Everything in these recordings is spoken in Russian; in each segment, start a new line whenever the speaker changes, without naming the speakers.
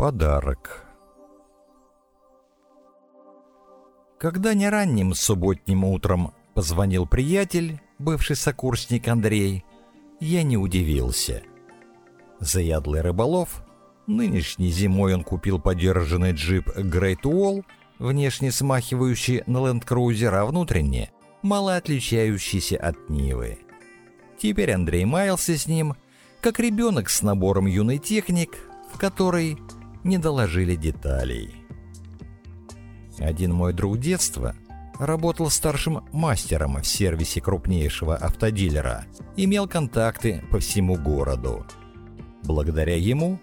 Подарок. Когда не ранним субботним утром позвонил приятель, бывший сокурсник Андрей, я не удивился. Заядлый рыболов, нынешней зимой он купил подержанный джип Great Wall, внешне смахивающий на ленд-крузер, а внутренне мало отличающийся от Нивы. Теперь Андрей маялся с ним, как ребенок с набором юный техник, в который не доложили деталей. Один мой друг детства работал старшим мастером в сервисе крупнейшего автодилера, имел контакты по всему городу. Благодаря ему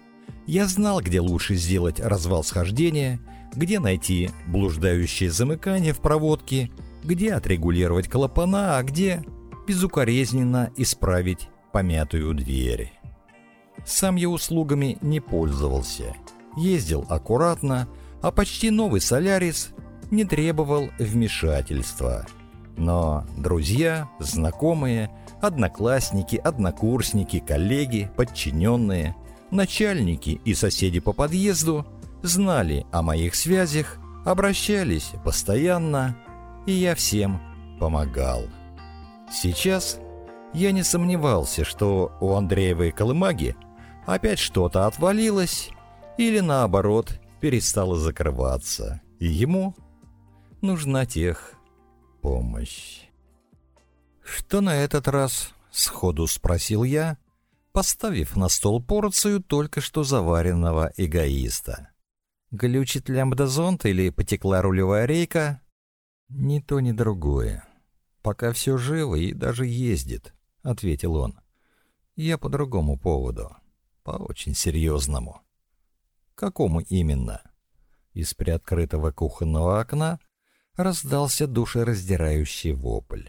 я знал, где лучше сделать развал схождения, где найти блуждающее замыкание в проводке, где отрегулировать клапана, а где безукоризненно исправить помятую дверь. Сам я услугами не пользовался. Ездил аккуратно, а почти новый «Солярис» не требовал вмешательства. Но друзья, знакомые, одноклассники, однокурсники, коллеги, подчиненные, начальники и соседи по подъезду знали о моих связях, обращались постоянно, и я всем помогал. Сейчас я не сомневался, что у Андреевой колымаги опять что-то отвалилось или наоборот перестало закрываться, и ему нужна тех помощь. «Что на этот раз?» — сходу спросил я, поставив на стол порцию только что заваренного эгоиста. «Глючит лямбдазонт или потекла рулевая рейка?» «Ни то, ни другое. Пока все живо и даже ездит», — ответил он. «Я по другому поводу» по очень серьезному. Какому именно? Из приоткрытого кухонного окна раздался душераздирающий вопль.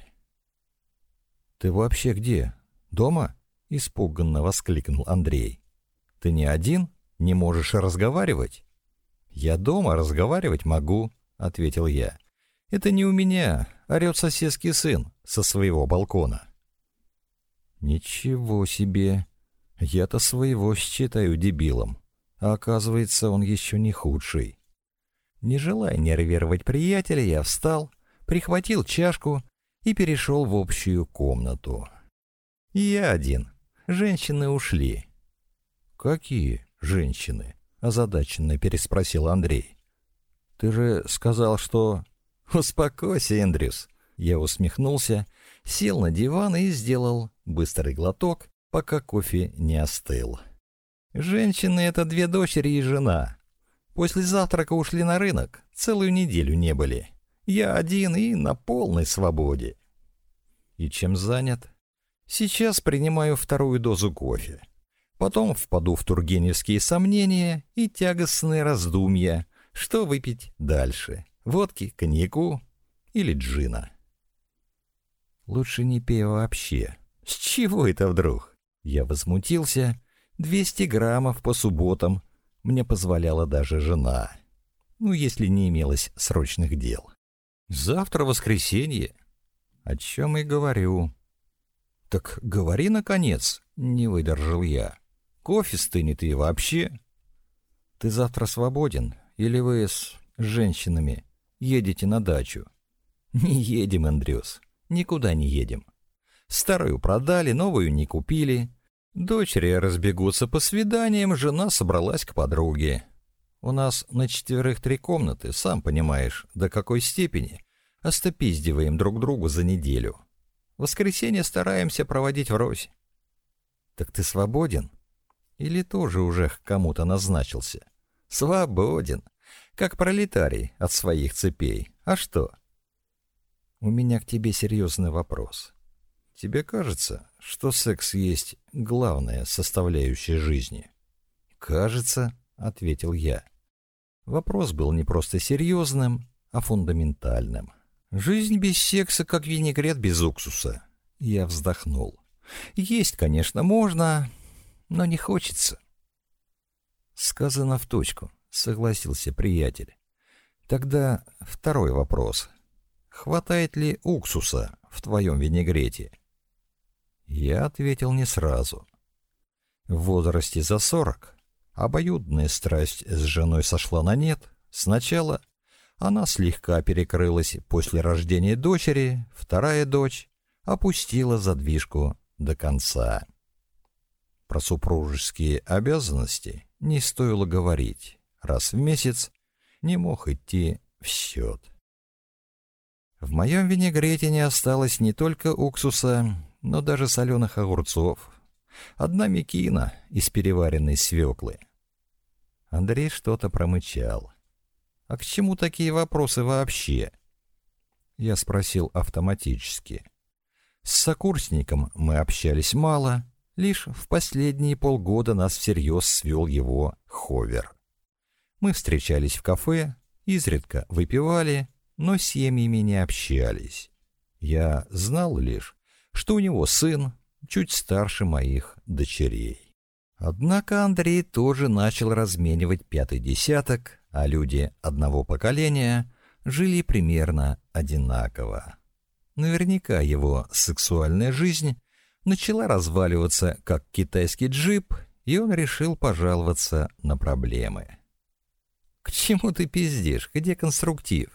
«Ты вообще где? Дома?» — испуганно воскликнул Андрей. «Ты не один? Не можешь разговаривать?» «Я дома разговаривать могу», — ответил я. «Это не у меня, орет соседский сын со своего балкона». «Ничего себе!» Я-то своего считаю дебилом, а оказывается, он еще не худший. Не желая нервировать приятеля, я встал, прихватил чашку и перешел в общую комнату. Я один. Женщины ушли. «Какие женщины?» — озадаченно переспросил Андрей. «Ты же сказал, что...» «Успокойся, Эндрюс!» Я усмехнулся, сел на диван и сделал быстрый глоток, пока кофе не остыл. Женщины — это две дочери и жена. После завтрака ушли на рынок, целую неделю не были. Я один и на полной свободе. И чем занят? Сейчас принимаю вторую дозу кофе. Потом впаду в тургеневские сомнения и тягостные раздумья, что выпить дальше. Водки, коньяку или джина. Лучше не пей вообще. С чего это вдруг? Я возмутился. Двести граммов по субботам мне позволяла даже жена. Ну, если не имелось срочных дел. Завтра воскресенье. О чем и говорю. Так говори, наконец, не выдержал я. Кофе стынет и вообще. Ты завтра свободен? Или вы с женщинами едете на дачу? Не едем, Андрюс, никуда не едем. Старую продали, новую не купили. Дочери разбегутся по свиданиям, жена собралась к подруге. У нас на четверых три комнаты, сам понимаешь, до какой степени. Остопиздиваем друг другу за неделю. Воскресенье стараемся проводить врозь. Так ты свободен? Или тоже уже к кому-то назначился? Свободен. Как пролетарий от своих цепей. А что? У меня к тебе серьезный вопрос. Тебе кажется, что секс есть главная составляющая жизни? Кажется, ответил я. Вопрос был не просто серьезным, а фундаментальным. Жизнь без секса, как винегрет без уксуса. Я вздохнул. Есть, конечно, можно, но не хочется. Сказано в точку, согласился приятель. Тогда второй вопрос. Хватает ли уксуса в твоем винегрете? Я ответил не сразу. В возрасте за сорок, Обоюдная страсть с женой сошла на нет. Сначала она слегка перекрылась после рождения дочери, вторая дочь опустила задвижку до конца. Про супружеские обязанности не стоило говорить. Раз в месяц не мог идти в счет. В моем винегрете не осталось не только уксуса, но даже соленых огурцов. Одна мекина из переваренной свеклы. Андрей что-то промычал. «А к чему такие вопросы вообще?» Я спросил автоматически. С сокурсником мы общались мало, лишь в последние полгода нас всерьез свел его ховер. Мы встречались в кафе, изредка выпивали, но семьями не общались. Я знал лишь, что у него сын чуть старше моих дочерей. Однако Андрей тоже начал разменивать пятый десяток, а люди одного поколения жили примерно одинаково. Наверняка его сексуальная жизнь начала разваливаться, как китайский джип, и он решил пожаловаться на проблемы. «К чему ты пиздишь? Где конструктив?»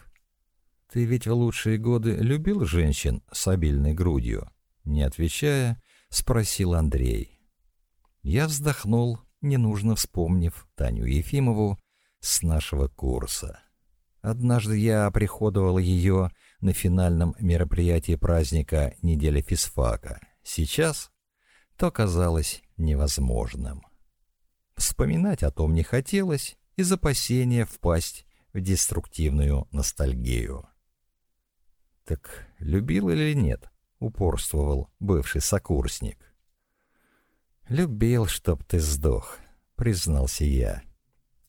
«Ты ведь в лучшие годы любил женщин с обильной грудью?» Не отвечая, спросил Андрей. Я вздохнул, ненужно вспомнив Таню Ефимову с нашего курса. Однажды я приходовал ее на финальном мероприятии праздника «Неделя физфака». Сейчас то казалось невозможным. Вспоминать о том не хотелось из опасения впасть в деструктивную ностальгию. «Так любил или нет?» — упорствовал бывший сокурсник. «Любил, чтоб ты сдох», — признался я.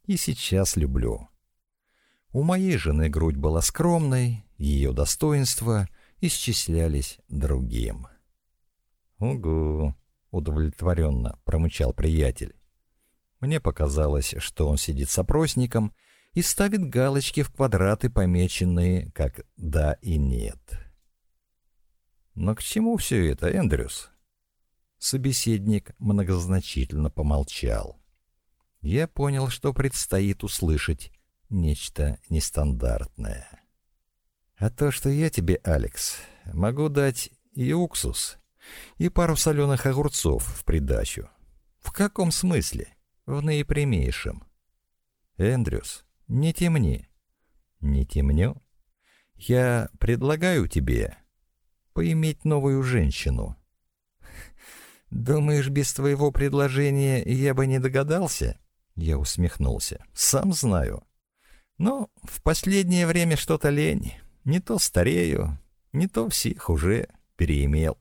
«И сейчас люблю». У моей жены грудь была скромной, ее достоинства исчислялись другим. «Угу», — удовлетворенно промычал приятель. Мне показалось, что он сидит с опросником и ставит галочки в квадраты, помеченные как «да» и «нет». «Но к чему все это, Эндрюс?» Собеседник многозначительно помолчал. Я понял, что предстоит услышать нечто нестандартное. «А то, что я тебе, Алекс, могу дать и уксус, и пару соленых огурцов в придачу. В каком смысле? В наипрямейшем. Эндрюс, не темни. Не темню. Я предлагаю тебе поиметь новую женщину. Думаешь, без твоего предложения я бы не догадался? Я усмехнулся. Сам знаю. Но в последнее время что-то лень. Не то старею, не то всех уже переимел.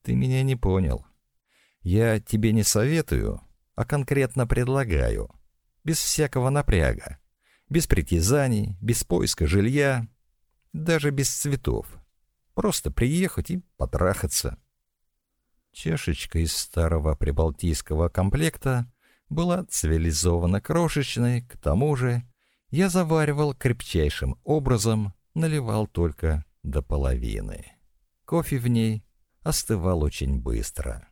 Ты меня не понял. Я тебе не советую, а конкретно предлагаю. Без всякого напряга. Без притязаний, без поиска жилья, даже без цветов. Просто приехать и потрахаться. Чашечка из старого прибалтийского комплекта была цивилизованно крошечной, к тому же я заваривал крепчайшим образом, наливал только до половины. Кофе в ней остывал очень быстро.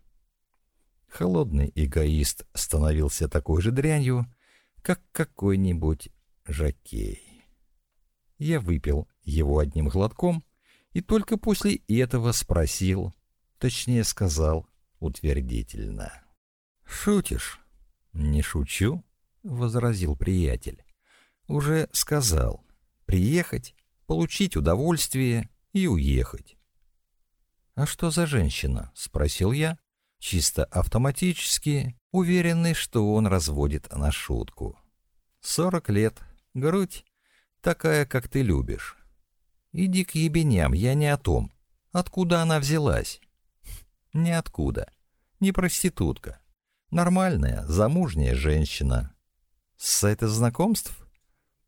Холодный эгоист становился такой же дрянью, как какой-нибудь жакей. Я выпил его одним глотком и только после этого спросил, точнее сказал утвердительно. «Шутишь?» «Не шучу», — возразил приятель. «Уже сказал. Приехать, получить удовольствие и уехать. «А что за женщина?» — спросил я, чисто автоматически, уверенный, что он разводит на шутку. «Сорок лет, грудь такая, как ты любишь. Иди к ебеням, я не о том. Откуда она взялась?» «Ниоткуда. Не проститутка. Нормальная, замужняя женщина. С сайта знакомств?»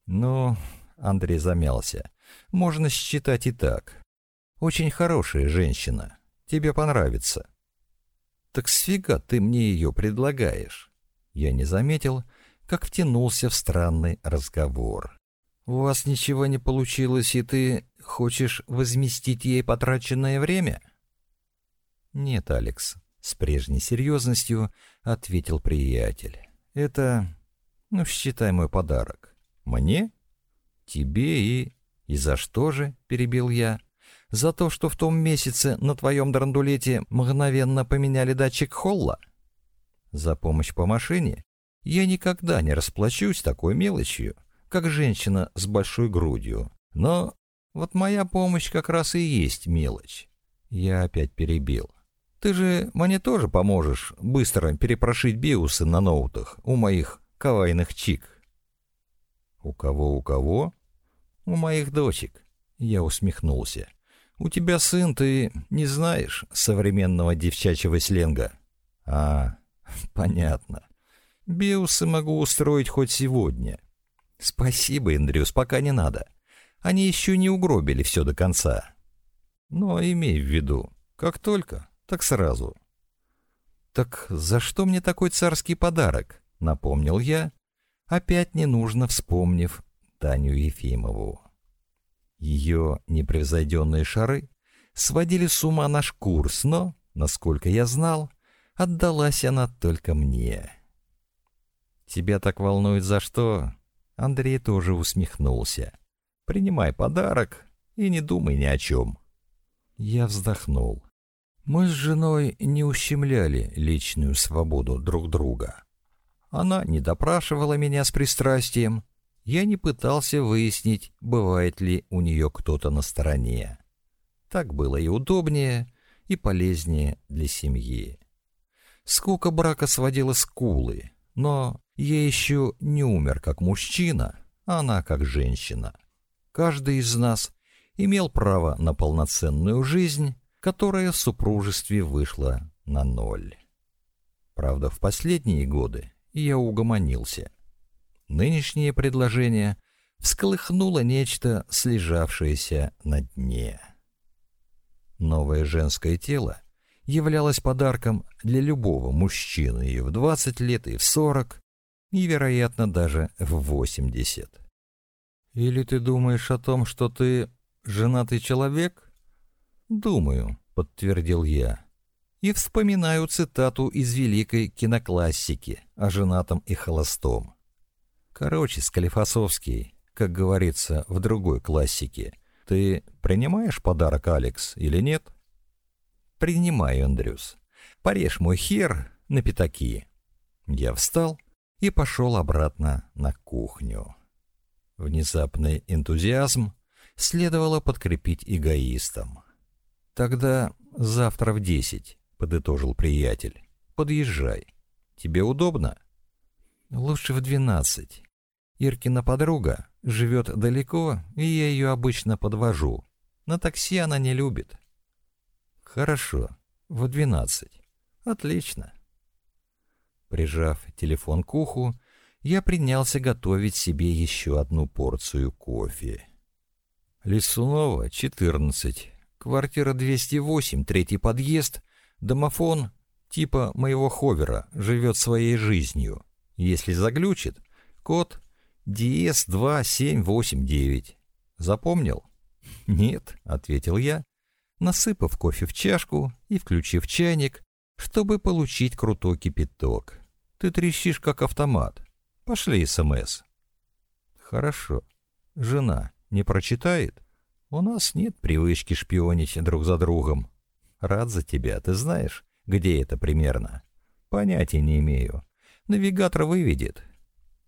«Ну...» — Андрей замялся. «Можно считать и так. Очень хорошая женщина. Тебе понравится. Так сфига ты мне ее предлагаешь? Я не заметил, как втянулся в странный разговор. У вас ничего не получилось, и ты хочешь возместить ей потраченное время? Нет, Алекс, с прежней серьезностью ответил приятель. Это, ну, считай мой подарок. Мне? Тебе и... И за что же, перебил я. За то, что в том месяце на твоем драндулете мгновенно поменяли датчик Холла? За помощь по машине? Я никогда не расплачусь такой мелочью, как женщина с большой грудью. Но вот моя помощь как раз и есть мелочь. Я опять перебил. Ты же мне тоже поможешь быстро перепрошить биусы на ноутах у моих кавайных чик. У кого, у кого? У моих дочек. Я усмехнулся. У тебя сын, ты не знаешь современного девчачьего сленга. А, понятно. Биусы могу устроить хоть сегодня. Спасибо, Эндрюс, пока не надо. Они еще не угробили все до конца. Но имей в виду, как только так сразу. «Так за что мне такой царский подарок?» — напомнил я, опять ненужно вспомнив Таню Ефимову. Ее непревзойденные шары сводили с ума наш курс, но, насколько я знал, отдалась она только мне. «Тебя так волнует за что?» Андрей тоже усмехнулся. «Принимай подарок и не думай ни о чем». Я вздохнул. Мы с женой не ущемляли личную свободу друг друга. Она не допрашивала меня с пристрастием, я не пытался выяснить, бывает ли у нее кто-то на стороне. Так было и удобнее, и полезнее для семьи. Скука брака сводила скулы, но я еще не умер как мужчина, она как женщина. Каждый из нас имел право на полноценную жизнь, которая в супружестве вышла на ноль. Правда, в последние годы я угомонился. Нынешнее предложение всколыхнуло нечто, слежавшееся на дне. Новое женское тело являлось подарком для любого мужчины и в 20 лет, и в 40, и, вероятно, даже в 80. Или ты думаешь о том, что ты женатый человек? «Думаю», — подтвердил я. И вспоминаю цитату из великой киноклассики о женатом и холостом. Короче, Склифосовский, как говорится в другой классике, ты принимаешь подарок, Алекс, или нет? Принимаю, Андрюс. Порежь мой хер на пятаки. Я встал и пошел обратно на кухню. Внезапный энтузиазм следовало подкрепить эгоистом. «Тогда завтра в десять», — подытожил приятель. «Подъезжай. Тебе удобно?» «Лучше в двенадцать. Иркина подруга живет далеко, и я ее обычно подвожу. На такси она не любит». «Хорошо. В двенадцать. Отлично». Прижав телефон к уху, я принялся готовить себе еще одну порцию кофе. Лисунова, 14, Квартира 208, третий подъезд. Домофон типа моего ховера живет своей жизнью. Если заглючит, код DS2789. Запомнил? Нет, ответил я, насыпав кофе в чашку и включив чайник, чтобы получить крутой кипяток. Ты трещишь как автомат. Пошли СМС. Хорошо. Жена не прочитает? У нас нет привычки шпионить друг за другом. Рад за тебя, ты знаешь, где это примерно? Понятия не имею. Навигатор выведет.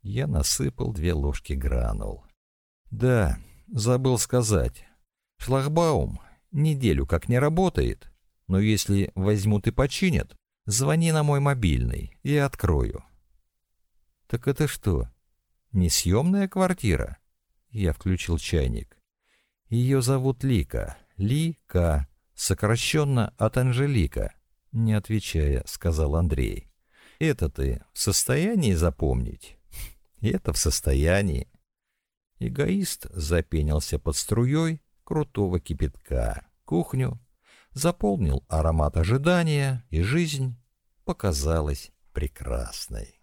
Я насыпал две ложки гранул. Да, забыл сказать. Шлагбаум неделю как не работает, но если возьмут и починят, звони на мой мобильный, и открою. Так это что, несъемная квартира? Я включил чайник. Ее зовут Лика. Лика. Сокращенно от Анжелика. Не отвечая, сказал Андрей. Это ты в состоянии запомнить? Это в состоянии. Эгоист запенился под струей крутого кипятка. Кухню заполнил аромат ожидания, и жизнь показалась прекрасной.